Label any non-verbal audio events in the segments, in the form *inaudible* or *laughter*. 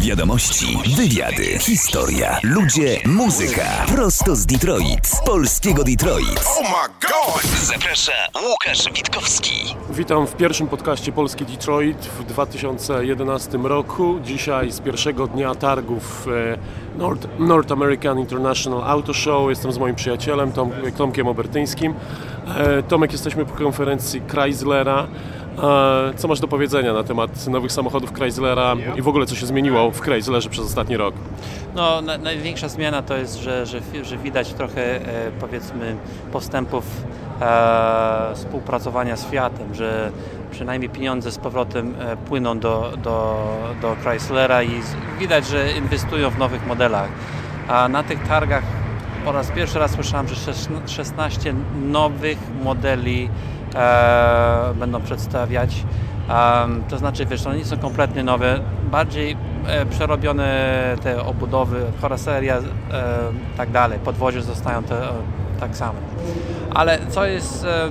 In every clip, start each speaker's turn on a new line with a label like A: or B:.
A: Wiadomości, wywiady, historia, ludzie, muzyka. Prosto z Detroit, z polskiego Detroit.
B: Oh my god!
A: Zaprasza Łukasz Witkowski.
C: Witam w pierwszym podcaście Polski Detroit w 2011 roku. Dzisiaj z pierwszego dnia targów e, North, North American International Auto Show. Jestem z moim przyjacielem Tom, Tomkiem Obertyńskim. E, Tomek, jesteśmy po konferencji Chryslera. E, Co masz do powiedzenia na temat nowych samochodów Chryslera i w ogóle co się zmieniło w Chryslerze przez ostatni rok?
D: No, na, największa zmiana to jest, że, że, że widać trochę e, powiedzmy postępów e, współpracowania z Fiatem, że przynajmniej pieniądze z powrotem e, płyną do, do, do Chryslera i widać, że inwestują w nowych modelach. A na tych targach po raz pierwszy raz słyszałem, że szes- 16 nowych modeli e, będą przedstawiać. To znaczy, wiesz, one nie są kompletnie nowe, bardziej e, przerobione te obudowy, karoseria, e, tak dalej, podwozie zostają te, e, tak samo. Ale co jest, e,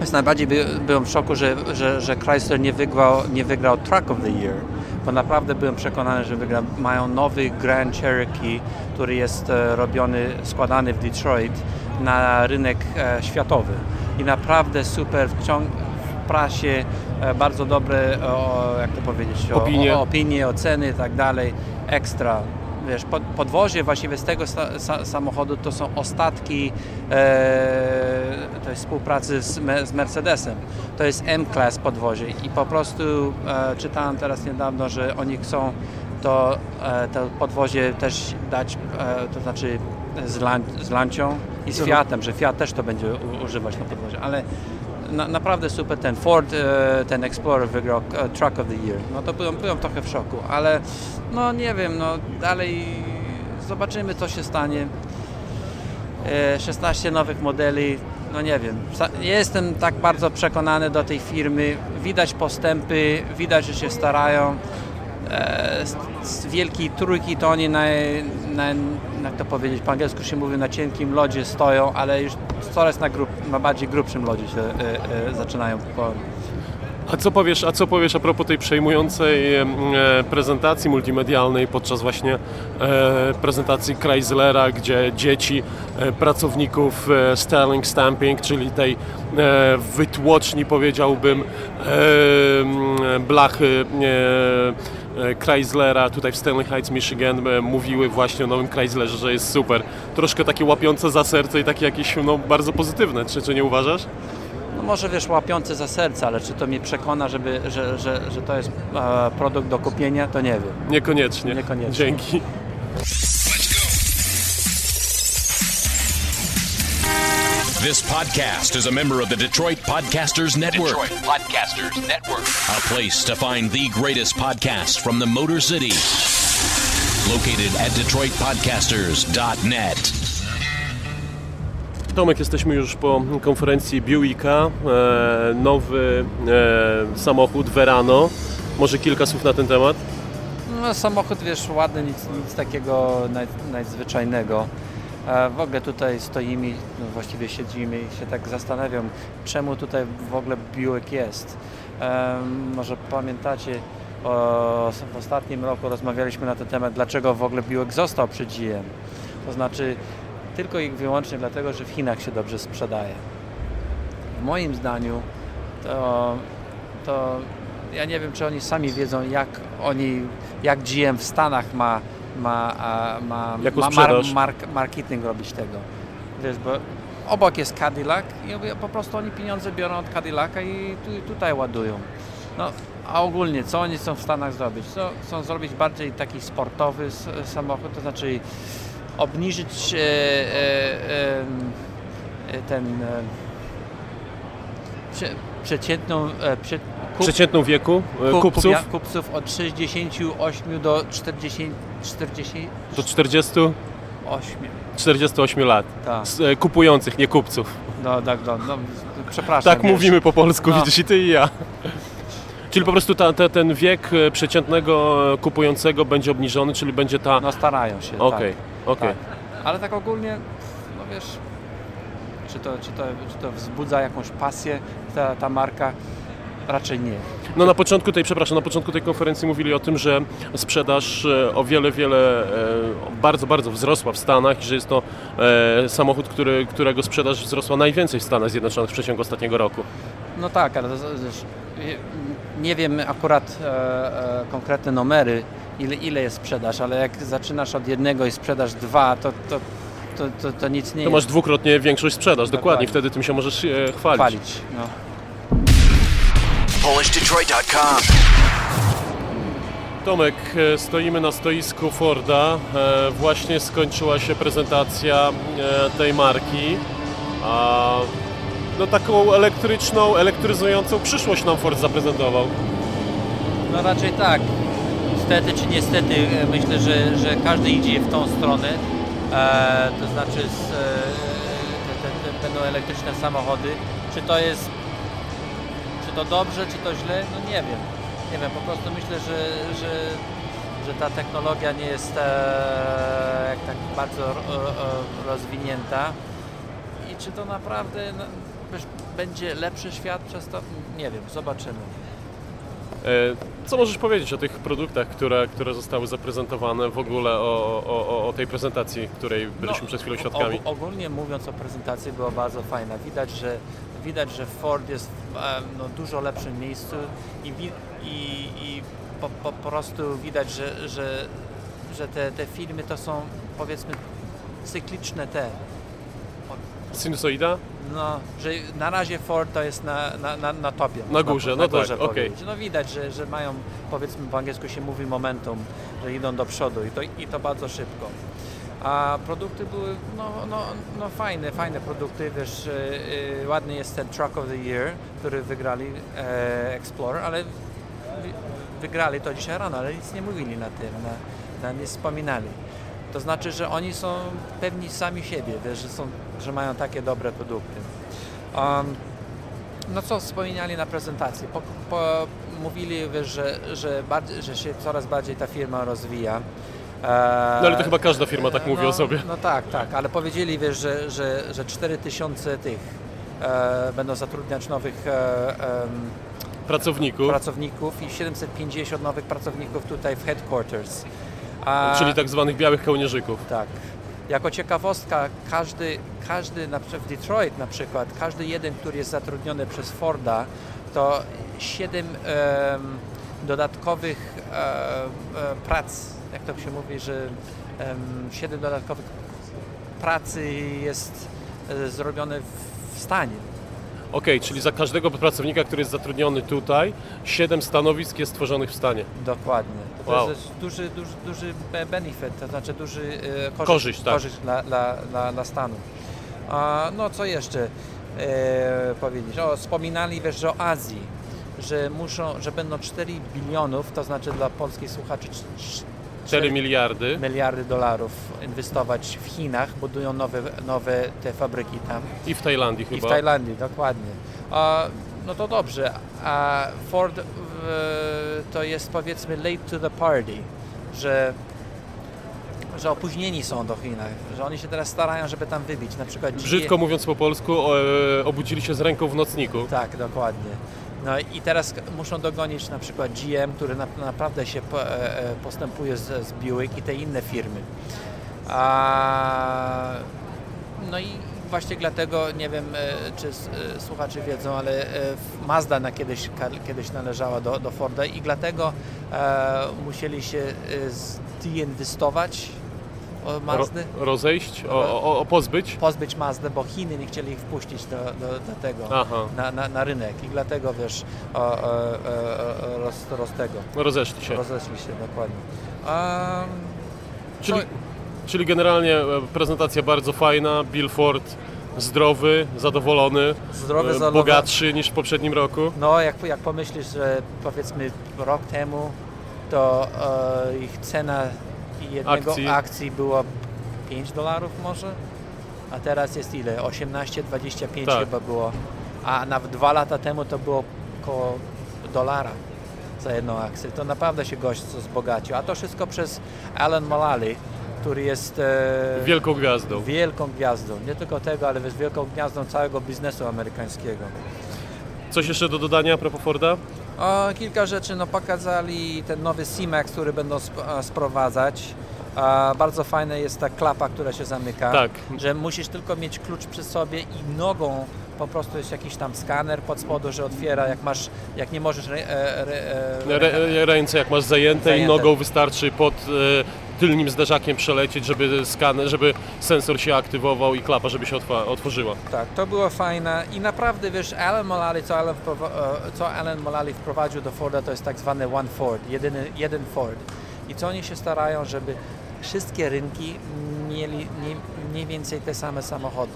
D: jest najbardziej by, byłem w szoku, że, że, że Chrysler nie wygrał, nie wygrał Truck of the Year, bo naprawdę byłem przekonany, że wygra. Mają nowy Grand Cherokee, który jest e, robiony, składany w Detroit na rynek e, światowy i naprawdę super w, ciąg, w prasie e, bardzo dobre, o, jak to powiedzieć, o,
C: Opinie.
D: O, opinie, oceny i tak dalej, ekstra. Wiesz, pod, podwozie właściwie z tego sa, sa, samochodu to są ostatki e, to jest współpracy z, z Mercedesem. To jest M-Class podwozie i po prostu e, czytałem teraz niedawno, że oni chcą to, e, to podwozie też dać, e, to znaczy z, lan, z Lancią i z Fiatem, że Fiat też to będzie używać na podwozie, ale na, naprawdę super ten Ford, e, ten Explorer wygrał e, Truck of the Year. No to byłem, byłem trochę w szoku, ale no nie wiem, no dalej zobaczymy co się stanie. E, 16 nowych modeli, no nie wiem. Jestem tak bardzo przekonany do tej firmy. Widać postępy, widać, że się starają. E, Z, z wielkiej trójki to oni na, na, jak to powiedzieć, po angielsku się mówi, na cienkim lodzie stoją, ale już coraz na, grub, na bardziej grubszym lodzie się e, e, zaczynają
C: A co powiesz, a co powiesz a propos tej przejmującej prezentacji multimedialnej podczas właśnie prezentacji Chryslera, gdzie dzieci pracowników Sterling Stamping, czyli tej wytłoczni powiedziałbym blachy Chryslera tutaj w Sterling Heights, Michigan e, mówiły właśnie o nowym Chryslerze, że jest super. Troszkę takie łapiące za serce i takie jakieś no, bardzo pozytywne, czy, czy nie uważasz?
D: No może wiesz, łapiące za serce, ale czy to mnie przekona, żeby, że, że, że to jest e, produkt do kupienia, to nie wiem.
C: Niekoniecznie.
D: Niekoniecznie.
C: Dzięki.
E: This podcast is a member of the Detroit Podcasters Network.
A: Detroit Podcasters Network.
E: A place to find the greatest podcasts from the Motor City. Located at DetroitPodcasters.net.
C: Tomek, jesteśmy już po konferencji Buicka. E, nowy e, samochód Verano. Może kilka słów na ten temat?
D: No, samochód, wiesz, ładny, nic, nic takiego naj, nadzwyczajnego. W ogóle tutaj stoimy, no, właściwie siedzimy i się tak zastanawiam, czemu tutaj w ogóle Buick jest. Może pamiętacie, w ostatnim roku rozmawialiśmy na ten temat, dlaczego w ogóle Buick został przy GM. To znaczy tylko i wyłącznie dlatego, że w Chinach się dobrze sprzedaje. W moim zdaniu to, to ja nie wiem, czy oni sami wiedzą, jak oni, jak GM w Stanach ma, ma, ma, ma
C: sprzedaż?
D: marketing robić tego. Wiesz, bo obok jest Cadillac i po prostu oni pieniądze biorą od Cadillaca i tu, tutaj ładują. No, a ogólnie, co oni chcą w Stanach zrobić? Co, chcą zrobić bardziej taki sportowy samochód, to znaczy obniżyć e, e, e, ten prze, przeciętną e, prze, kup,
C: Przeciętną wieku e,
D: kup-
C: kupców
D: kupia- kupców od 68 do 40, 48.
C: do 40, 48 lat.
D: Tak.
C: E, Kupujących, nie kupców.
D: No, tak, no, no, przepraszam.
C: Tak
D: wiesz.
C: mówimy po polsku,
D: No.
C: widzisz i ty i ja. Czyli po prostu ta, ta, ten wiek e, przeciętnego e, kupującego będzie obniżony, czyli będzie ta...
D: No starają się.
C: Okej,
D: tak,
C: okej.
D: tak. Ale tak ogólnie, no wiesz, czy to, czy to, czy to wzbudza jakąś pasję ta, ta marka? raczej nie.
C: No na początku tej, przepraszam, na początku tej konferencji mówili o tym, że sprzedaż e, o wiele, wiele, e, bardzo, bardzo wzrosła w Stanach i że jest to e, samochód, który, którego sprzedaż wzrosła najwięcej w Stanach Zjednoczonych w przeciągu ostatniego roku.
D: No tak, ale nie wiem akurat konkretne numery, ile, ile jest sprzedaż, ale jak zaczynasz od jednego i sprzedaż dwa, to, to, to, to, to nic nie
C: To
D: jest.
C: masz dwukrotnie większość sprzedaż, dokładnie,
D: Dokładnie.
C: wtedy tym się możesz e, chwalić.
D: chwalić. No.
B: PolishDetroit.com
C: Tomek, e, stoimy na stoisku Forda. E, Właśnie skończyła się prezentacja e, tej marki. A, No taką elektryczną, elektryzującą przyszłość nam Ford zaprezentował.
D: no raczej tak. Niestety czy niestety myślę, że, że każdy idzie w tą stronę. E, to znaczy z, e, te, te, będą elektryczne samochody. Czy to jest czy to dobrze, czy to źle? No nie wiem. Nie wiem, po prostu myślę, że, że, że ta technologia nie jest e, jak tak bardzo ro- rozwinięta. I czy to naprawdę no, będzie lepszy świat przez to? Nie wiem, zobaczymy.
C: Co możesz powiedzieć o tych produktach, które, które zostały zaprezentowane, w ogóle o, o, o- tej prezentacji, której byliśmy
D: No,
C: przed chwilą świadkami?
D: Og- ogólnie mówiąc o prezentacji była bardzo fajna. Widać, że, widać, że Ford jest w no, dużo lepszym miejscu i, i, i po, po prostu widać, że, że, że te, te filmy to są powiedzmy cykliczne te.
C: Sinusoida?
D: No, że na razie Ford to jest na, na, na, na topie.
C: Na górze, no
D: na
C: tak,
D: górze
C: okej.
D: powiedzieć. No widać, że, że mają, powiedzmy po angielsku się mówi momentum, że idą do przodu i to, i to bardzo szybko. A produkty były no, no, no fajne, fajne produkty, wiesz, yy, ładny jest ten Truck of the Year, który wygrali e, Explorer, ale wy, wygrali to dzisiaj rano, ale nic nie mówili na tym, na, na nie wspominali. To znaczy, że oni są pewni sami siebie, wiesz, że, są, że mają takie dobre produkty. Um, no co wspominali na prezentacji? Po, po, mówili, wiesz, że, że, bardziej, że się coraz bardziej ta firma rozwija. E,
C: No ale to chyba każda firma tak mówi
D: no,
C: o sobie.
D: No tak, tak, ale powiedzieli, wiesz, że, że, że 4000 tych e, będą zatrudniać nowych e, em,
C: Pracowników,
D: pracowników i 750 nowych pracowników tutaj w headquarters. A,
C: czyli tak zwanych białych kołnierzyków.
D: tak. Jako ciekawostka, każdy, każdy na przykład w Detroit na przykład, każdy jeden, który jest zatrudniony przez Forda, to 7 em, dodatkowych e, prac, jak to się mówi, że em, 7 dodatkowych pracy jest e, zrobione w stanie.
C: Okej, czyli za każdego pracownika, który jest zatrudniony tutaj, 7 stanowisk jest stworzonych w stanie.
D: Dokładnie. To
C: Wow.
D: jest duży, duży, duży be- benefit, to znaczy duży e, korzyść,
C: Korzyść, tak.
D: korzyść dla, dla, dla, dla Stanu. A, no co jeszcze e, powiedzieć? O, wspominali wiesz, o Azji, że muszą, że będą 4 bilionów, to znaczy dla polskich słuchaczy cz- cz-
C: 4 miliardy.
D: miliardy dolarów inwestować w Chinach, budują nowe, nowe te fabryki tam.
C: I w Tajlandii
D: I
C: chyba.
D: w Tajlandii, dokładnie. A, no to dobrze. A Ford to jest powiedzmy late to the party, że, że opóźnieni są do Chinach, że oni się teraz starają, żeby tam wybić. Na przykład
C: Brzydko mówiąc po polsku, e, obudzili się z ręką w nocniku.
D: Tak, dokładnie. No i teraz muszą dogonić na przykład GM, który na, naprawdę się e, e, postępuje z, z Buick i te inne firmy. A, właśnie dlatego, nie wiem e, czy e, słuchacze wiedzą, ale e, Mazda na kiedyś, kiedyś należała do, do Forda i dlatego e, musieli się zdeinwestować o
C: Ro,
D: Mazdy
C: rozejść, o, o, o pozbyć.
D: pozbyć Mazdę, bo Chiny nie chcieli ich wpuścić do, do, do tego, na, na, na rynek i dlatego wiesz, o, roz, roz tego,
C: rozeszli się.
D: rozeszli się dokładnie. Um,
C: Czyli, czyli generalnie e, prezentacja bardzo fajna, Bill Ford zdrowy, zadowolony,
D: Zdrowy,
C: e,
D: zadowolony.
C: bogatszy niż w poprzednim roku.
D: no jak, jak pomyślisz, że powiedzmy rok temu to e, ich cena jednego
C: Akcji.
D: akcji, była 5 dolarów może, a teraz jest ile? 18, 25
C: Tak.
D: chyba było, a nawet dwa lata temu to było około dolara za jedną akcję. To naprawdę się gość wzbogacił, a to wszystko przez Alan Mulally, który jest e,
C: Wielką gwiazdą.
D: wielką gwiazdą. Nie tylko tego, ale jest wielką gwiazdą całego biznesu amerykańskiego.
C: Coś jeszcze do dodania a propos Forda?
D: O, kilka rzeczy, no pokazali ten nowy C-Max, który będą sp- sprowadzać. A bardzo fajna jest ta klapa, która się zamyka.
C: Tak.
D: Że musisz tylko mieć klucz przy sobie i nogą po prostu jest jakiś tam skaner pod spodu, że otwiera, jak masz, jak nie możesz re, e, re, e,
C: Re, ręce jak masz zajęte, i
D: Zajęte.
C: nogą wystarczy pod e, tylnym zderzakiem przelecieć, żeby skaner, żeby sensor się aktywował i klapa, żeby się otwa, otworzyła.
D: Tak, to było fajne i naprawdę wiesz, Alan Mulally, co Alan, co Alan Mulally wprowadził do Forda, to jest tak zwany One Ford, jedyny, jeden Ford. I co oni się starają, żeby wszystkie rynki mieli nie, mniej więcej te same samochody.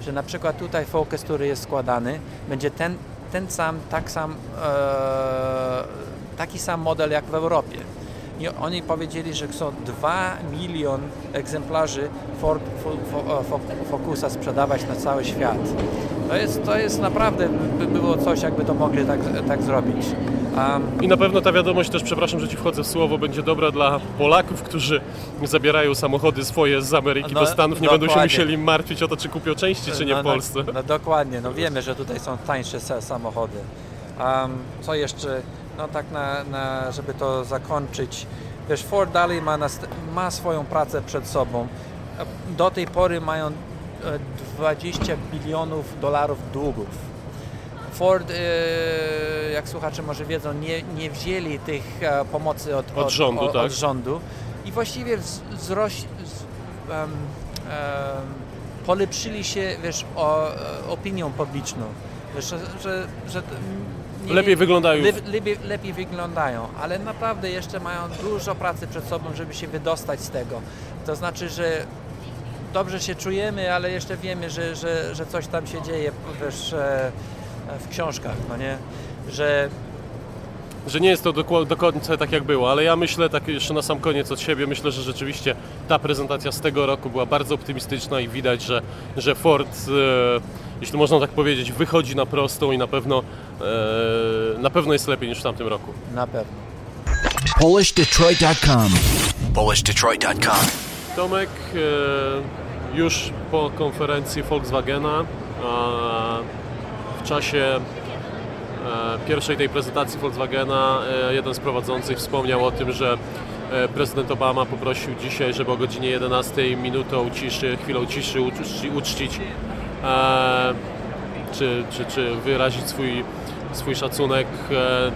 D: Że na przykład tutaj Focus, który jest składany, będzie ten, ten sam, tak sam, e, taki sam model jak w Europie. I oni powiedzieli, że chcą 2 milion egzemplarzy Ford Fo- Fo- Fo- Focusa sprzedawać na cały świat. To jest, to jest naprawdę, by było coś, jakby to mogli tak, tak zrobić.
C: I na pewno ta wiadomość też, przepraszam, że Ci wchodzę w słowo, będzie dobra dla Polaków, którzy zabierają samochody swoje z Ameryki
D: No,
C: do Stanów. Nie będą się
D: dokładnie.
C: musieli martwić o to, czy kupią części, czy nie
D: no,
C: w Polsce.
D: No, no dokładnie, no wiemy, że tutaj są tańsze sa- samochody. Um, co jeszcze, no tak na, na, żeby to zakończyć, wiesz, Ford dalej ma, ma swoją pracę przed sobą. Do tej pory mają e, 20 bilionów dolarów długów. Ford, e, jak słuchacze może wiedzą, nie, nie wzięli tych e, pomocy od,
C: Od rządu,
D: od,
C: tak.
D: od rządu i właściwie wz- wzroś, em, em, polepszyli się, wiesz, o, e, opinią publiczną. Wiesz, że, że, że nie,
C: Lepiej wyglądają.
D: Le, lepiej, lepiej wyglądają, ale naprawdę jeszcze mają dużo pracy przed sobą, żeby się wydostać z tego. To znaczy, że dobrze się czujemy, ale jeszcze wiemy, że, że, że coś tam się dzieje wiesz, w książkach, no nie? Że
C: że nie jest to do, do końca tak jak było, ale ja myślę, tak jeszcze na sam koniec od siebie, myślę, że rzeczywiście ta prezentacja z tego roku była bardzo optymistyczna i widać, że, że Ford, e, jeśli można tak powiedzieć, wychodzi na prostą i na pewno, e, na pewno jest lepiej niż w tamtym roku.
D: na pewno.
A: PolishDetroit.com PolishDetroit.com
C: Tomek, e, już po konferencji Volkswagena, czasie e, pierwszej tej prezentacji Volkswagena e, jeden z prowadzących wspomniał o tym, że e, prezydent Obama poprosił dzisiaj, żeby o godzinie 11 minutą ciszy, chwilą ciszy uczci, uczcić czy, czy, czy wyrazić swój, swój szacunek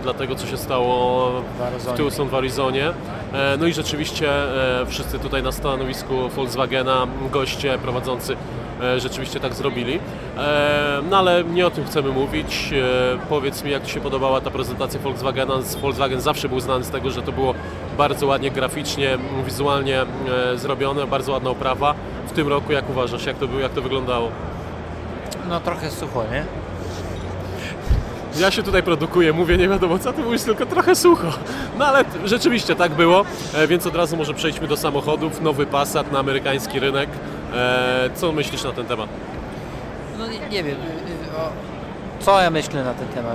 C: dla tego, co się stało
D: W
C: Tucson w Arizonie. No i rzeczywiście wszyscy tutaj na stanowisku Volkswagena, goście prowadzący rzeczywiście tak zrobili. E, No ale nie o tym chcemy mówić. E, Powiedz mi, jak Ci się podobała ta prezentacja Volkswagena. Volkswagen zawsze był znany z tego, że to było bardzo ładnie graficznie, wizualnie e, zrobione, bardzo ładna oprawa. W tym roku jak uważasz, jak to, było, jak to wyglądało?
D: No trochę sucho, nie?
C: Ja się tutaj produkuję, mówię nie wiadomo co, ty mówisz tylko trochę sucho. No ale rzeczywiście tak było, e, więc od razu może przejdźmy do samochodów. Nowy Passat na amerykański rynek. E, Co myślisz na ten temat?
D: No nie, nie wiem, y, y, co ja myślę na ten temat.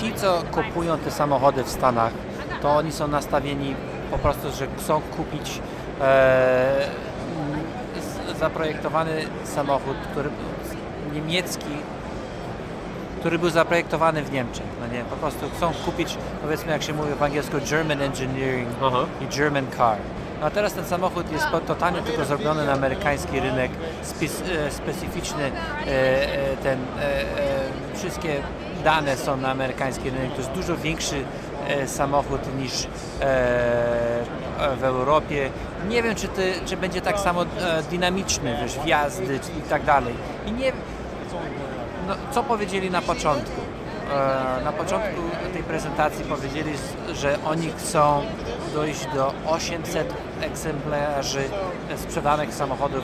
D: Ci, co kupują te samochody w Stanach, to oni są nastawieni po prostu, że chcą kupić e, zaprojektowany samochód, który niemiecki, który był zaprojektowany w Niemczech. No nie, po prostu chcą kupić, powiedzmy jak się mówi w angielsku, German Engineering
C: Aha.
D: i German Car. No a teraz ten samochód jest totalnie tylko zrobiony na amerykański rynek, e, specyficzny, e, e, ten, wszystkie dane są na amerykański rynek, to jest dużo większy samochód niż w Europie. Nie wiem, czy, ty, czy będzie tak samo dynamiczny, wiesz, wjazdy i tak dalej. I nie no, co powiedzieli na początku? Na początku tej prezentacji powiedzieli, że oni chcą dojść do 800 egzemplarzy sprzedanych samochodów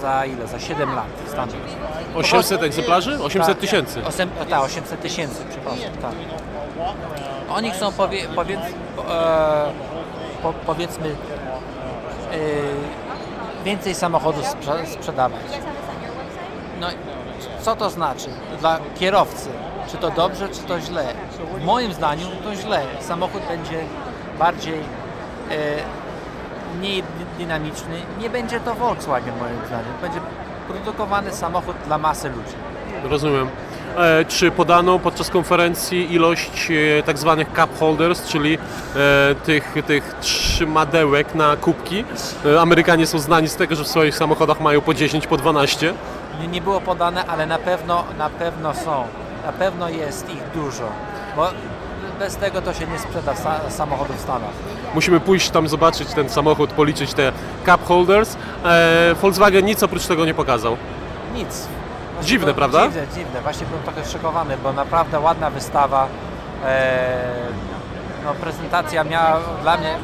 D: za ile? Za 7 lat w Stanach.
C: 800 egzemplarzy? 800
D: Tak,
C: tysięcy.
D: osiem- Tak, 800 tysięcy, przepraszam. Tak. Oni chcą powie, powiedz, e, po, powiedzmy e, więcej samochodów sprze, sprzedawać. No, co to znaczy dla kierowcy? Czy to dobrze, czy to źle? Moim zdaniem to źle. Samochód będzie bardziej e, mniej dy- dynamiczny. Nie będzie to Volkswagen moim zdaniem. Będzie produkowany samochód dla masy ludzi.
C: Rozumiem. e, czy podano podczas konferencji ilość e, tak zwanych cup holders, czyli e, tych, tych trzymadełek na kubki. E, Amerykanie są znani z tego, że w swoich samochodach mają po 10, po 12.
D: Nie, nie było podane, ale na pewno, na pewno są. Na pewno jest ich dużo. Bo bez tego to się nie sprzeda sa samochodu w Stanach.
C: Musimy pójść tam zobaczyć ten samochód, policzyć te cup holders. E, Volkswagen nic oprócz tego nie pokazał.
D: Nic.
C: Dziwne,
D: to-
C: prawda?
D: Dziwne, dziwne. Właśnie byłem trochę szokowany, bo naprawdę ładna wystawa. E, no, prezentacja miała dla mnie...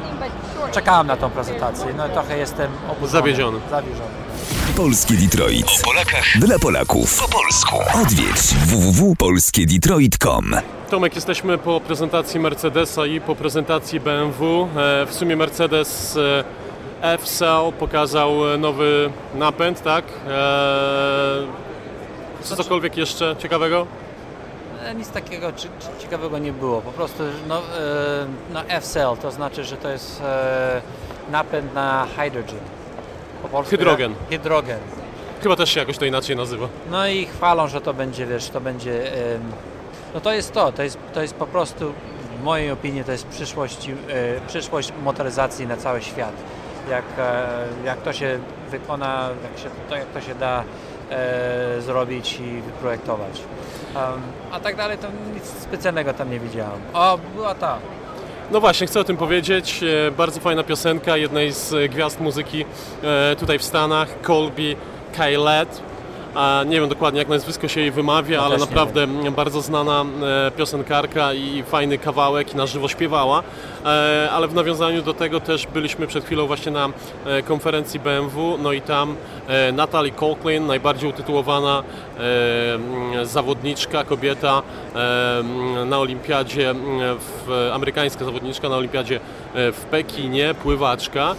D: Czekałem na tą prezentację, no i trochę jestem oburzony.
C: Zawiedziony.
D: Zawiedziony.
A: Polskie Detroit.
E: O Polakach
A: Dla Polaków.
E: po polsku.
A: Odwiedź www.polskiedetroit.com.
C: Tomek, jesteśmy po prezentacji Mercedesa i po prezentacji BMW. E, W sumie Mercedes e, F-Cell pokazał e, nowy napęd, tak? E, Co cokolwiek jeszcze ciekawego?
D: E, Nic takiego ci- ciekawego nie było. Po prostu no, e, no F-Cell, to znaczy, że to jest e, napęd na hydrogen. Po polsku
C: Hydrogen.
D: jak- Hydrogen.
C: Chyba też się jakoś to inaczej nazywa.
D: No i chwalą, że to będzie, wiesz, to będzie... No to jest to, to jest, to jest po prostu, w mojej opinii, to jest przyszłość, przyszłość motoryzacji na cały świat. Jak, jak to się wykona, jak, się, to, jak to się da e, zrobić i wyprojektować. Em, a tak dalej, to nic specjalnego tam nie widziałem. O, była ta.
C: No właśnie, chcę o tym powiedzieć. E, Bardzo fajna piosenka jednej z e, gwiazd muzyki e, tutaj w Stanach, Colby Kaylet. Nie wiem dokładnie jak nazwisko się jej wymawia,
D: No
C: ale naprawdę bardzo znana e, piosenkarka i fajny kawałek i na żywo śpiewała. E, Ale w nawiązaniu do tego też byliśmy przed chwilą właśnie na e, konferencji BMW, no i tam Natalie Coughlin, najbardziej utytułowana zawodniczka, kobieta na olimpiadzie, w, amerykańska zawodniczka na olimpiadzie w Pekinie, pływaczka,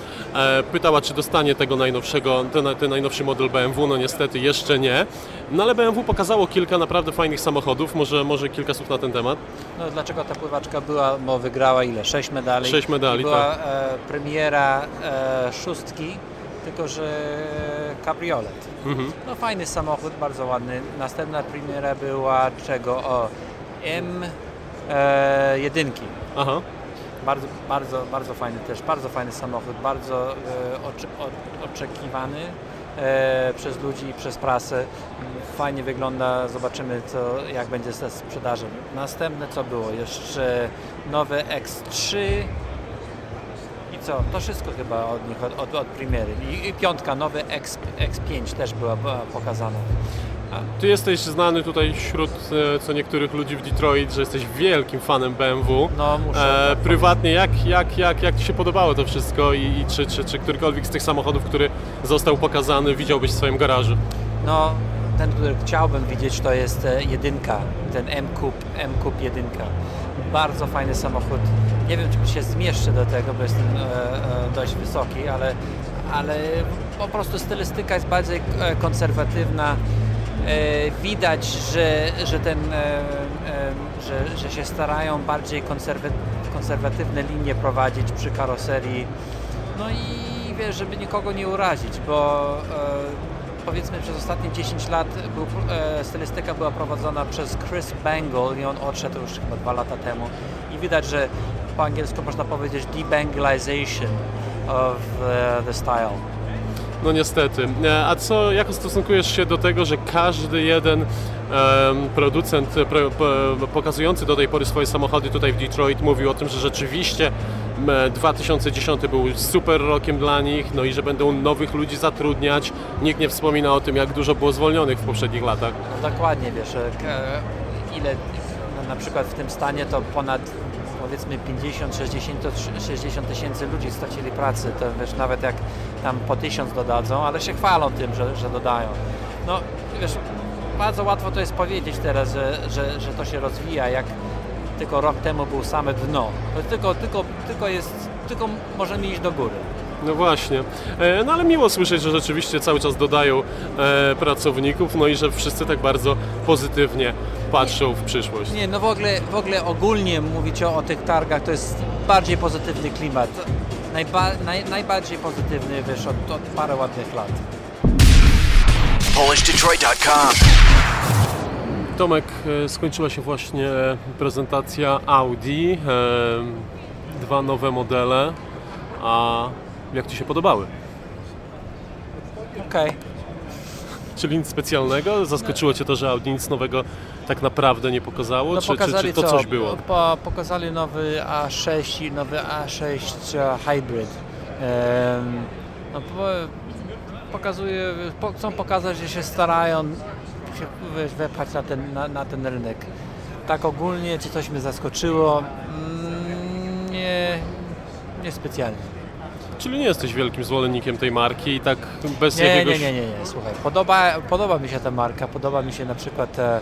C: pytała czy dostanie tego najnowszego, ten, ten najnowszy model BMW, no niestety jeszcze nie. No ale BMW pokazało kilka naprawdę fajnych samochodów, może, może kilka słów na ten temat.
D: No dlaczego ta pływaczka była, bo wygrała ile? Sześć medali.
C: Sześć medali,
D: I była
C: tak.
D: e, premiera e, szóstki, tylko że kabriolet.
C: Mhm.
D: No fajny samochód, bardzo ładny. Następna premiera była czego? O, M e, jedynki.
C: Aha.
D: Bardzo, bardzo, bardzo fajny też, bardzo fajny samochód, bardzo e, oczy, o, oczekiwany przez ludzi, przez prasę. Fajnie wygląda, zobaczymy co, jak będzie ze sprzedażą. Następne co było? Jeszcze nowe X3 i co? To wszystko chyba od nich, od, od, od premiery. I, I piątka, nowy X, X5 też była, była pokazana. A,
C: Ty jesteś znany tutaj wśród e, co niektórych ludzi w Detroit, że jesteś wielkim fanem BMW.
D: No muszę.
C: E, prywatnie, jak, jak, jak, jak Ci się podobało to wszystko i, i czy, czy, czy którykolwiek z tych samochodów, który został pokazany, widziałbyś w swoim garażu?
D: No, ten, który chciałbym widzieć, to jest e, jedynka, ten M-Coupe, M-Coupe jedynka. Bardzo fajny samochód. Nie wiem, czy się zmieszczę do tego, bo jestem e, e, dość wysoki, ale, ale po prostu stylistyka jest bardziej e, konserwatywna. E, widać, że, że, ten, e, e, że, że się starają bardziej konserwy, konserwatywne linie prowadzić przy karoserii. No i wiesz, żeby nikogo nie urazić, bo powiedzmy przez ostatnie 10 lat był, stylistyka była prowadzona przez Chris Bangle i on odszedł już chyba dwa lata temu i widać, że po angielsku można powiedzieć debanglization of the style.
C: No niestety. E, A co, jak ustosunkujesz się do tego, że każdy jeden producent e, po, pokazujący do tej pory swoje samochody tutaj w Detroit mówił o tym, że rzeczywiście m, 2010 był super rokiem dla nich, no i że będą nowych ludzi zatrudniać. Nikt nie wspomina o tym, jak dużo było zwolnionych w poprzednich latach.
D: No dokładnie, wiesz, e, ile na przykład w tym stanie to ponad powiedzmy 50, 60, 60 tysięcy ludzi stracili pracy, to wiesz, nawet jak tam po tysiąc dodadzą, ale się chwalą tym, że, że dodają. No wiesz, bardzo łatwo to jest powiedzieć teraz, że, że, że to się rozwija, jak tylko rok temu był same dno. To tylko, tylko, tylko jest, tylko możemy iść do góry.
C: No właśnie. E, No ale miło słyszeć, że rzeczywiście cały czas dodają e, pracowników, no i że wszyscy tak bardzo pozytywnie patrzą w przyszłość.
D: Nie, no w ogóle, w ogóle ogólnie mówić o, o tych targach to jest bardziej pozytywny klimat. Najba, naj, najbardziej pozytywny, wiesz, od, od parę ładnych lat.
E: PolishDetroit.com.
C: Tomek, e, skończyła się właśnie prezentacja Audi. e, Dwa nowe modele. A jak Ci się podobały?
D: Okej.
C: Czyli nic specjalnego? Zaskoczyło Cię to, że Audi nic nowego tak naprawdę nie pokazało?
D: No
C: czy, czy, czy to
D: co?
C: coś było?
D: Po, pokazali nowy A6 i nowy A6 e, Hybrid. Em, no, po, pokazuje, po, chcą pokazać, że się starają się wepchać na ten, na, na ten rynek. Tak ogólnie, czy coś mnie zaskoczyło? Mm, Nie, nie specjalnie.
C: Czyli nie jesteś wielkim zwolennikiem tej marki i tak bez
D: Nie,
C: jakiegoś...
D: nie, nie, nie, nie, słuchaj, podoba, podoba mi się ta marka, podoba mi się na przykład e,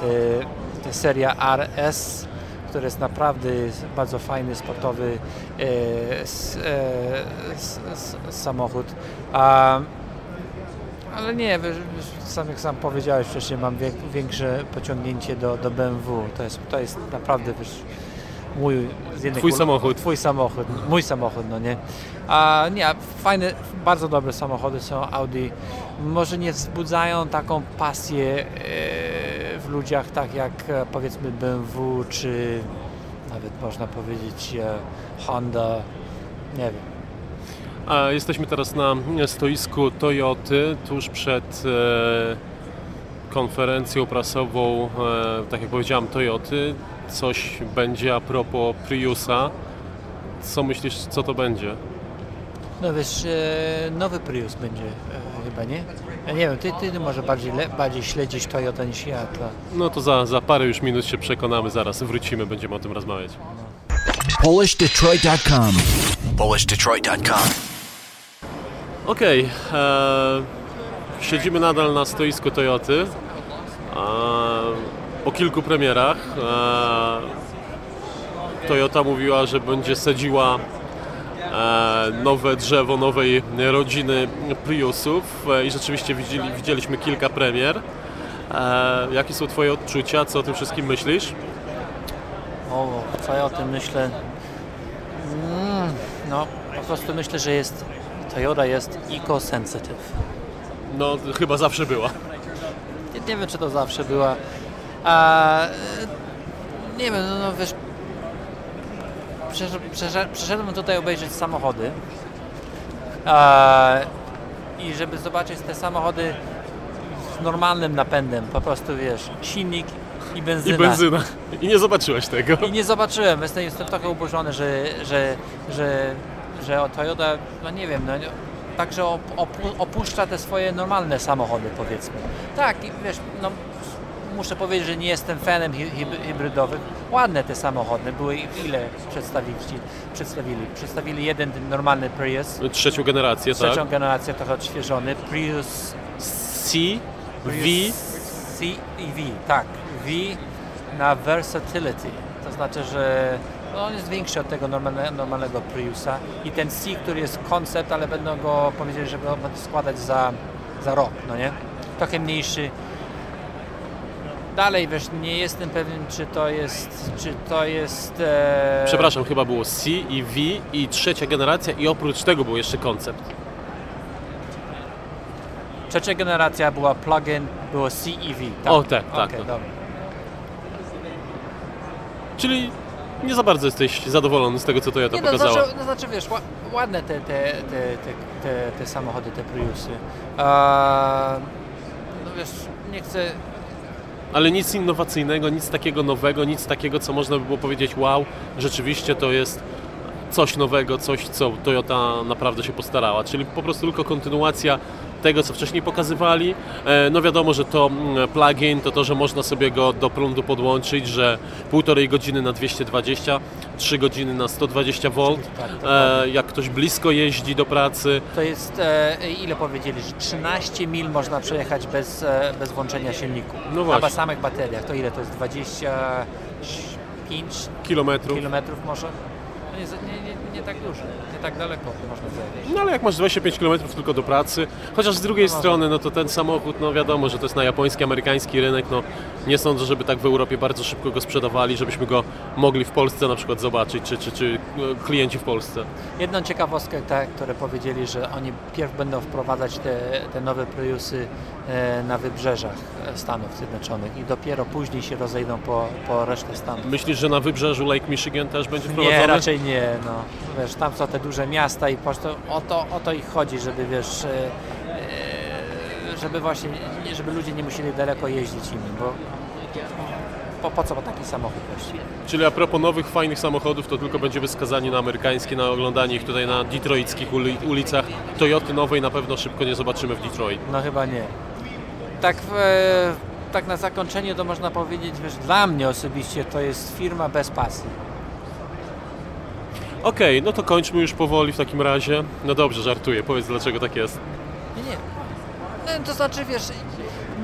D: te, te seria RS, który jest naprawdę bardzo fajny, sportowy e, s, e, s, s, samochód. A, ale nie, sam jak sam powiedziałeś wcześniej, mam większe pociągnięcie do, do BMW. To jest, to jest naprawdę wiesz, mój z jednej
C: Twój samochód.
D: Twój samochód, mój samochód, no nie. A nie, fajne, bardzo dobre samochody są Audi. Może nie wzbudzają taką pasję e, w ludziach, tak jak e, powiedzmy BMW, czy nawet można powiedzieć e, Honda, nie wiem.
C: A jesteśmy teraz na stoisku Toyoty, tuż przed konferencją prasową, tak jak powiedziałem, Toyoty. Coś będzie a propos Priusa. Co myślisz, co to będzie?
D: No wiesz, e, nowy Prius będzie e, chyba, nie? Ja nie wiem, ty, ty może bardziej, bardziej śledzisz Toyota niż ja. To...
C: No to za, za parę już minut się przekonamy, zaraz wrócimy, będziemy o tym rozmawiać.
A: PolishDetroit.com PolishDetroit.com
C: Okej, e, siedzimy nadal na stoisku Toyoty. E, po kilku premierach. E, Toyota mówiła, że będzie sadziła e, nowe drzewo nowej rodziny Priusów e, i rzeczywiście widzieli, widzieliśmy kilka premier. Jakie są Twoje odczucia? Co o tym wszystkim myślisz?
D: O, co ja o tym myślę? Mm, no, po prostu myślę, że jest Toyota jest eco-sensitive.
C: No, chyba zawsze była.
D: Nie, nie wiem, czy to zawsze była. A, e, nie wiem, no, no wiesz, przesz- przesz- przyszedłem tutaj obejrzeć samochody a, i żeby zobaczyć te samochody z normalnym napędem, po prostu wiesz, silnik i benzyna.
C: I benzyna. I nie zobaczyłeś tego.
D: I nie zobaczyłem, jestem, jestem trochę oburzony, że, że, że, że o Toyota, no nie wiem, no, także op, opu- opuszcza te swoje normalne samochody powiedzmy. Tak, i wiesz, no muszę powiedzieć, że nie jestem fanem hy- hyb- hybrydowych. Ładne te samochody, były ile przedstawili? Przedstawili, przedstawili jeden normalny Prius,
C: Trzecią generację, tak?
D: trzecią generację trochę odświeżony, Prius
C: C, V,
D: Prius C i V, tak. V na versatility. To znaczy, że no on jest większy od tego normalne, normalnego Priusa i ten C, który jest koncept, ale będą go powiedzieli, że go składać za, za rok, no nie? Trochę mniejszy. Dalej, wiesz, nie jestem pewien, czy to jest, czy to jest... E...
C: Przepraszam, chyba było C i V i trzecia generacja i oprócz tego był jeszcze koncept.
D: Trzecia generacja była plug-in, było C i V. Tak?
C: O, tak, tak,
D: Okej,
C: tak.
D: dobra.
C: Czyli nie za bardzo jesteś zadowolony z tego, co Toyota
D: Nie, no,
C: pokazała.
D: znaczy, no, znaczy wiesz, ła- ładne te, te, te, te, te, samochody, te Priusy. No wiesz, nie chcę...
C: Ale nic innowacyjnego, nic takiego nowego, nic takiego, co można by było powiedzieć, wow, rzeczywiście to jest coś nowego, coś, co Toyota naprawdę się postarała. Czyli po prostu tylko kontynuacja tego, co wcześniej pokazywali. E, No wiadomo, że to mm, plug-in, to to, że można sobie go do prądu podłączyć, że półtorej godziny na 220, 3 godziny na 120 V. E, Jak ktoś blisko jeździ do pracy,
D: To jest, e, ile powiedzieli, że 13 mil można przejechać bez, bez włączenia silniku.
C: No właśnie.
D: ba- samych bateriach, to ile to jest? 25
C: kilometrów.
D: kilometrów może? No nie, nie, nie, tak dużo, nie tak daleko można zajechać.
C: No ale jak masz 25 km tylko do pracy, chociaż z drugiej
D: No.
C: strony, no to ten samochód, no wiadomo, że to jest na japoński, amerykański rynek, no Nie sądzę, żeby tak w Europie bardzo szybko go sprzedawali, żebyśmy go mogli w Polsce na przykład zobaczyć, czy, czy, czy e, klienci w Polsce.
D: Jedną ciekawostkę, tak, które powiedzieli, że oni pierw będą wprowadzać te, te nowe Priusy e, na wybrzeżach Stanów Zjednoczonych i dopiero później się rozejdą po, po resztę Stanów.
C: Myślisz, że na wybrzeżu Lake Michigan też będzie wprowadzony?
D: Nie, raczej nie. No. Wiesz, tam są te duże miasta i po prostu o to, o to ich chodzi, żeby wiesz, e, e, żeby właśnie, nie- żeby ludzie nie musieli daleko jeździć imi, bo po, po co taki samochód właściwie?
C: Czyli a propos nowych, fajnych samochodów, to tylko będziemy skazani na amerykańskie, na oglądanie ich tutaj na detroickich uli ulicach. Toyoty nowej na pewno szybko nie zobaczymy w Detroit.
D: No chyba nie. Tak, e, tak na zakończenie to można powiedzieć, wiesz, dla mnie osobiście to jest firma bez pasji.
C: Okej, no to kończmy już powoli w takim razie. No dobrze, żartuję. Powiedz dlaczego tak jest.
D: Nie, nie. No, to znaczy, wiesz,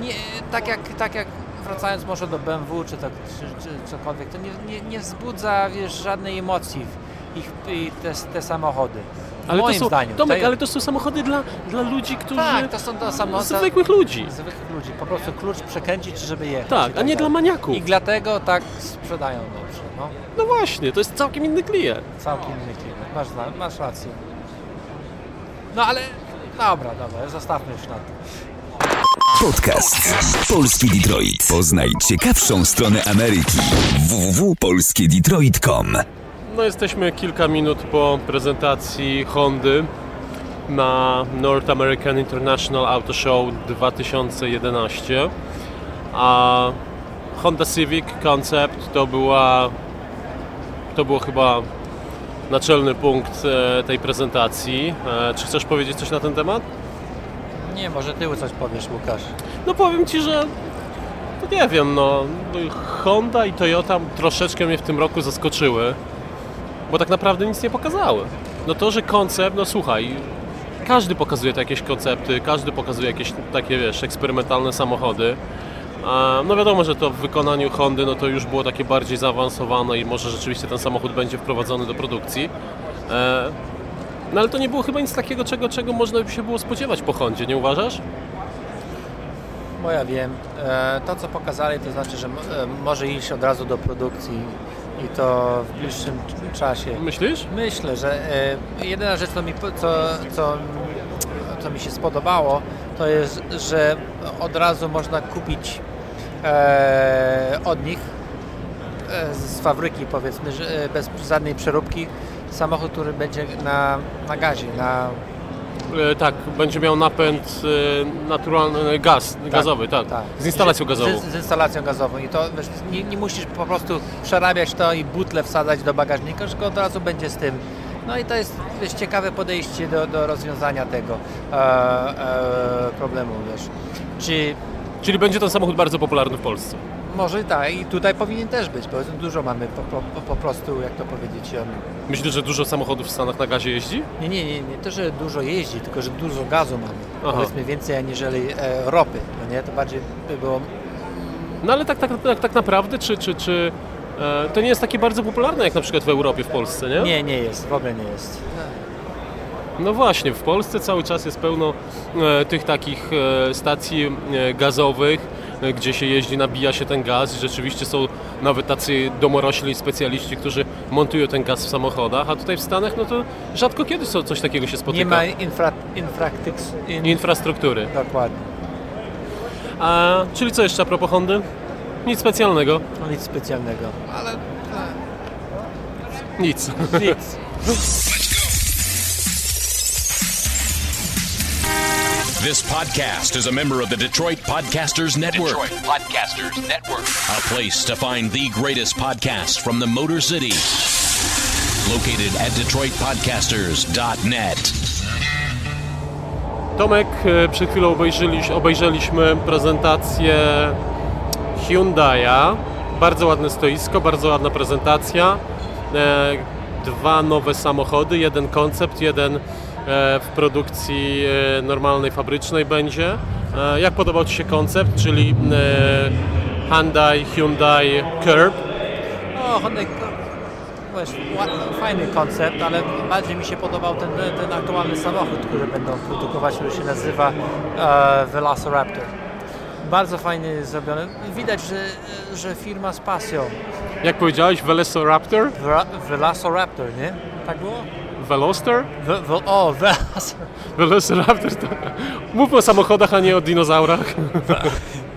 D: nie, tak, jak, tak jak wracając może do BMW czy, tak, czy, czy cokolwiek, to nie, nie, nie wzbudza, wiesz, żadnej emocji w ich, te, te samochody.
C: Ale
D: Moim
C: to są,
D: zdaniem.
C: Tomek,
D: to,
C: ale to są samochody dla, dla ludzi, którzy...
D: Tak, to są to samochody
C: zwykłych ludzi.
D: zwykłych ludzi. Po prostu klucz przekręcić, żeby jechać.
C: Tak, a nie dla
D: dalej.
C: maniaków.
D: I dlatego tak sprzedają dobrze. No,
C: No właśnie, to jest całkiem inny klient.
D: całkiem inny klimat. Masz, masz rację. No ale dobra, dobra, zostawmy już na to.
A: Podcast Polski Detroit. Poznaj ciekawszą stronę Ameryki. www.polskiedetroit.com
C: No jesteśmy kilka minut po prezentacji Hondy na North American International Auto Show 2011. A Honda Civic Concept to była to było chyba naczelny punkt e, tej prezentacji. E, Czy chcesz powiedzieć coś na ten temat?
D: Nie, może ty coś powiesz, Łukasz.
C: No powiem Ci, że to nie wiem, no Honda i Toyota troszeczkę mnie w tym roku zaskoczyły, bo tak naprawdę nic nie pokazały. No to, że koncept, no słuchaj, każdy pokazuje tu jakieś koncepty, każdy pokazuje jakieś takie, wiesz, eksperymentalne samochody. No wiadomo, że to w wykonaniu Hondy, no to już było takie bardziej zaawansowane i może rzeczywiście ten samochód będzie wprowadzony do produkcji. E, No ale to nie było chyba nic takiego, czego, czego można by się było spodziewać po Hondzie, nie uważasz?
D: Bo ja wiem, e, to co pokazali, to znaczy, że e, może iść od razu do produkcji i to w bliższym czasie.
C: Myślisz?
D: Myślę, że e, jedyna rzecz, co mi, co, co, co mi się spodobało, to jest, że od razu można kupić e, od nich e, z fabryki, powiedzmy, że, e, bez żadnej przeróbki, samochód, który będzie na, na gazie, na
C: tak, będzie miał napęd e, naturalny, gaz, gazowy, tak. Z instalacją gazową.
D: Z, z instalacją gazową i to wiesz, nie, nie musisz po prostu przerabiać to i butle wsadzać do bagażnika, tylko od razu będzie z tym. No i to jest wiesz, ciekawe podejście do, do rozwiązania tego e, e, problemu, wiesz. Czy
C: Czyli będzie ten samochód bardzo popularny w Polsce.
D: Może i tak, i tutaj powinien też być, bo dużo mamy po, po, po prostu, jak to powiedzieć, em,
C: Myślisz, że dużo samochodów w Stanach na gazie jeździ?
D: nie, nie, nie, nie to, że dużo jeździ, tylko że dużo gazu mamy.
C: Aha.
D: Powiedzmy więcej aniżeli e, ropy, no nie? To bardziej by było
C: No ale tak, tak, tak, tak naprawdę, czy, czy, czy e, to nie jest takie bardzo popularne jak na przykład w Europie, w Polsce, nie?
D: Nie, nie jest, w ogóle nie jest.
C: No właśnie, w Polsce cały czas jest pełno e, tych takich e, stacji e, gazowych, e, gdzie się jeździ, nabija się ten gaz i rzeczywiście są nawet tacy domorośli specjaliści, którzy montują ten gaz w samochodach, a tutaj w Stanach no to rzadko kiedy so, coś takiego się spotyka.
D: Nie ma infra, infraktyks, in,
C: Infrastruktury.
D: Dokładnie.
C: A, czyli co jeszcze a propos Hondy? Nic specjalnego.
D: No nic specjalnego. Ale
C: Nic.
D: nic. *laughs*
E: This podcast is a member of the Detroit Podcasters Network.
B: Detroit Podcasters Network.
E: A place to find the greatest podcasts from the Motor City. Located at DetroitPodcasters.net.
C: Tomek, e, przed chwilą obejrzeliś, obejrzeliśmy prezentację Hyundai'a. Bardzo ładne stoisko, bardzo ładna prezentacja. E, Dwa nowe samochody, jeden koncept, jeden w produkcji e, normalnej, fabrycznej będzie. E, Jak podobał Ci się koncept, czyli e, Hyundai, Hyundai Curb?
D: O, Honda, wiesz, fajny koncept, ale bardziej mi się podobał ten, ten aktualny samochód, który będą produkować, który się nazywa e, Velociraptor. bardzo fajnie zrobione. Widać, że, że firma z pasją.
C: Jak powiedziałeś, Velociraptor?
D: Vela- Velociraptor, nie? Tak było?
C: Veloster?
D: We, we, o, Velas. *laughs*
C: Velociraptor to... Mówmy o samochodach, a nie o dinozaurach.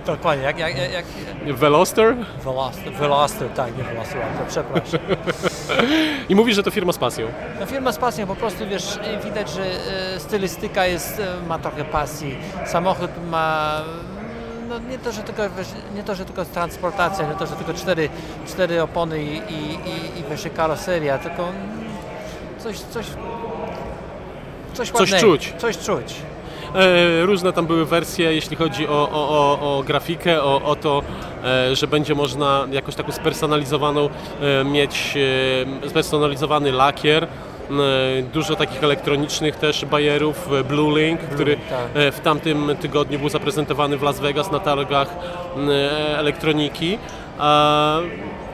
D: Dokładnie, jak, jak, jak,
C: Veloster?
D: Veloster, Veloster, tak, nie Velociraptor, przepraszam. *laughs*
C: I mówi, że to firma z pasją.
D: No firma z pasją, po prostu wiesz, widać, że e, stylistyka jest, e, ma trochę pasji. Samochód ma, no nie to, że tylko, wiesz, nie to, że tylko transportacja, nie to, że tylko cztery, cztery opony i, i, i, i wiesz, karoseria, tylko coś, coś, coś,
C: Coś czuć.
D: Coś czuć.
C: E, różne tam były wersje, jeśli chodzi o, o, o, o grafikę, o, o to, e, że będzie można jakoś taką spersonalizowaną e, mieć e, spersonalizowany lakier. E, Dużo takich elektronicznych też bajerów, e, Blue Link, który
D: tak.
C: w tamtym tygodniu był zaprezentowany w Las Vegas na targach elektroniki.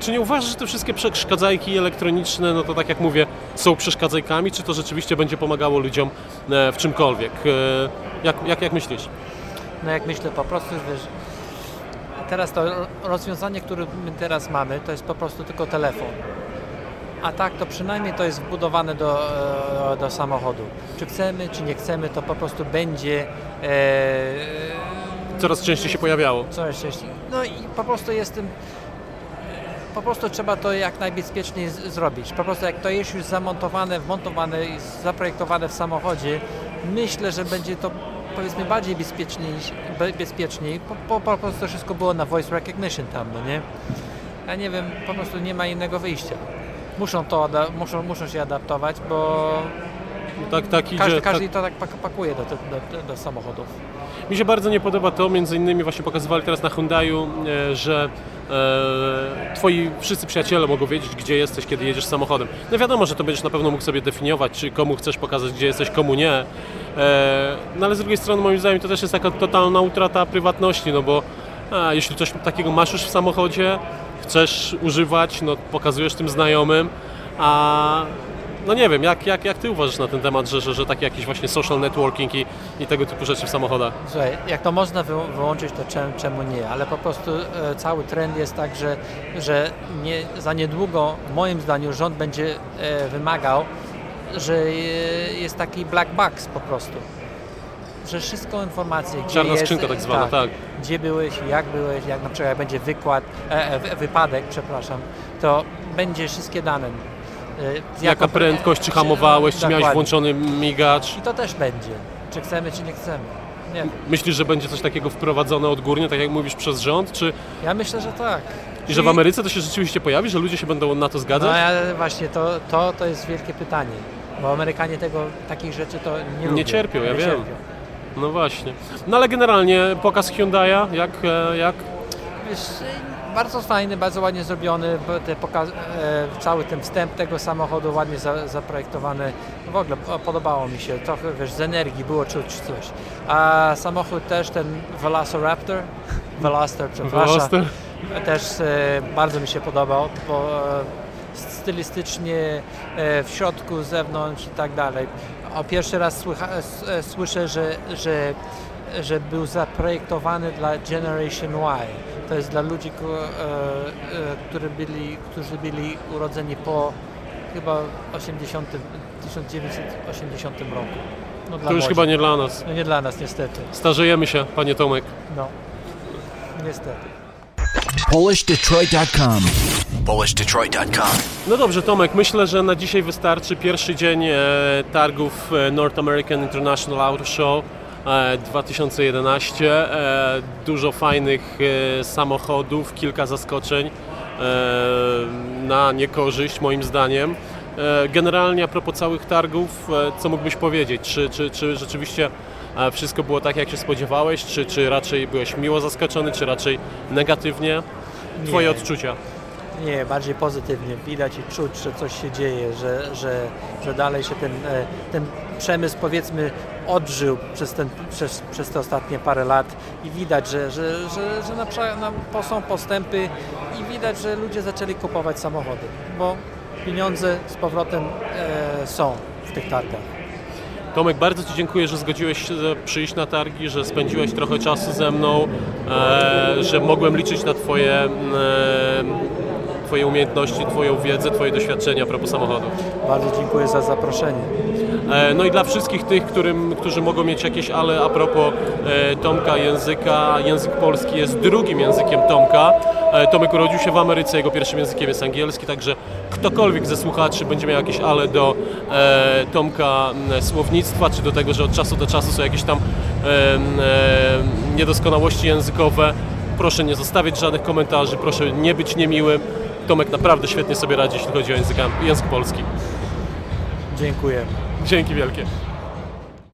C: Czy nie uważasz, że te wszystkie przeszkadzajki elektroniczne, no to tak jak mówię, są przeszkadzajkami, czy to rzeczywiście będzie pomagało ludziom e, w czymkolwiek? E, Jak, jak, jak myślisz?
D: No jak myślę, po prostu wiesz, teraz to ro- rozwiązanie, które my teraz mamy, to jest po prostu tylko telefon. A tak, to przynajmniej to jest wbudowane do, e, do samochodu. Czy chcemy, czy nie chcemy, to po prostu będzie e,
C: Coraz częściej się pojawiało.
D: coraz częściej. No i po prostu jestem. Po prostu trzeba to jak najbezpieczniej zrobić. Po prostu jak to jest już zamontowane, wmontowane i zaprojektowane w samochodzie, myślę, że będzie to powiedzmy bardziej bezpieczniej, be- bezpieczniej. Po, po, po prostu to wszystko było na voice recognition tam, no nie? Ja nie wiem, po prostu nie ma innego wyjścia. Muszą to, muszą, muszą się adaptować, bo
C: Tak, tak idzie.
D: każdy,
C: tak,
D: każdy to tak pak- pakuje do, do, do, do samochodów.
C: Mi się bardzo nie podoba to, między innymi właśnie pokazywali teraz na Hyundaiu, e, że e, twoi wszyscy przyjaciele mogą wiedzieć, gdzie jesteś, kiedy jedziesz samochodem. No wiadomo, że to będziesz na pewno mógł sobie definiować, czy komu chcesz pokazać, gdzie jesteś, komu nie. E, no ale z drugiej strony moim zdaniem to też jest taka totalna utrata prywatności, no bo a, jeśli coś takiego masz już w samochodzie, chcesz używać, no pokazujesz tym znajomym, a no nie wiem, jak, jak, jak ty uważasz na ten temat, że, że, że takie jakieś właśnie social networking i, i tego typu rzeczy w samochodach?
D: Słuchaj, jak to można wy, wyłączyć, to czemu, czemu nie? Ale po prostu e, cały trend jest tak, że, że nie, za niedługo, moim zdaniem, rząd będzie e, wymagał, że e, jest taki black box po prostu. Że wszystko informacje, gdzie
C: Czarna
D: jest,
C: skrzynka tak zwana, tak.
D: Gdzie byłeś, jak byłeś, jak na przykład jak będzie wykład, e, e, wy- wypadek, przepraszam, to będzie wszystkie dane. E,
C: Jaka
D: pre-
C: prędkość, czy hamowałeś, czy miałeś włączony migacz?
D: I to też będzie, czy chcemy, czy nie chcemy. Nie wiem.
C: Myślisz, że będzie coś takiego wprowadzone odgórnie, tak jak mówisz, przez rząd? Czy
D: Ja myślę, że tak.
C: i że w Ameryce to się rzeczywiście pojawi, że ludzie się będą na to
D: No
C: zgadzać?
D: ale właśnie to, to, to jest wielkie pytanie. Bo Amerykanie tego, takich rzeczy to nie lubią.
C: cierpią, ja
D: nie
C: wiem.
D: Cierpią.
C: No właśnie. No ale generalnie pokaz Hyundai'a, jak, e, jak
D: Wiesz, bardzo fajny, bardzo ładnie zrobiony, te poka- e, cały ten wstęp tego samochodu ładnie za, zaprojektowany. W ogóle po- podobało mi się, trochę wiesz, z energii było czuć coś. A samochód też, ten Velociraptor, *laughs* Veloster, przepraszam,
C: Veloster?
D: też e, bardzo mi się podobał, bo e, stylistycznie w środku, z zewnątrz i tak dalej. O pierwszy raz słycha, słyszę, że, że, że był zaprojektowany dla Generation Y. To jest dla ludzi, ko- e, e, którzy byli, którzy byli urodzeni po chyba 80, 1980 roku. No, dla
C: to już
D: młodzi.
C: chyba nie dla nas.
D: No nie dla nas niestety.
C: Starzejemy się, panie Tomek.
D: No. Niestety.
A: PolishDetroit.com
B: PolishDetroit.com.
C: No dobrze, Tomek, myślę, że na dzisiaj wystarczy pierwszy dzień e, targów e, North American International Auto Show 2011. E, dużo fajnych e, samochodów, kilka zaskoczeń e, na niekorzyść moim zdaniem. E, generalnie a propos całych targów, e, co mógłbyś powiedzieć? Czy, czy, czy rzeczywiście e, wszystko było tak, jak się spodziewałeś? Czy, czy raczej byłeś miło zaskoczony, czy raczej negatywnie? Twoje
D: Nie.
C: odczucia?
D: Nie, bardziej pozytywnie. Widać i czuć, że coś się dzieje, że, że, że dalej się ten, e, ten przemysł powiedzmy odżył przez, ten, przez, przez te ostatnie parę lat i widać, że, że, że, że na, na, są postępy i widać, że ludzie zaczęli kupować samochody, bo pieniądze z powrotem e, są w tych targach.
C: Tomek, bardzo Ci dziękuję, że zgodziłeś się przyjść na targi, że spędziłeś trochę czasu ze mną, e, że mogłem liczyć na Twoje, e, twoje umiejętności, Twoją wiedzę, Twoje doświadczenia a propos samochodu.
D: Bardzo dziękuję za zaproszenie.
C: E, No i dla wszystkich tych, którym, którzy mogą mieć jakieś ale a propos e, Tomka języka, język polski jest drugim językiem Tomka. E, Tomek urodził się w Ameryce, jego pierwszym językiem jest angielski, także ktokolwiek ze słuchaczy będzie miał jakieś ale do Tomka słownictwa, czy do tego, że od czasu do czasu są jakieś tam niedoskonałości językowe, proszę nie zostawiać żadnych komentarzy, proszę nie być niemiłym. Tomek naprawdę świetnie sobie radzi, jeśli chodzi o język, język polski.
D: Dziękuję.
C: Dzięki wielkie.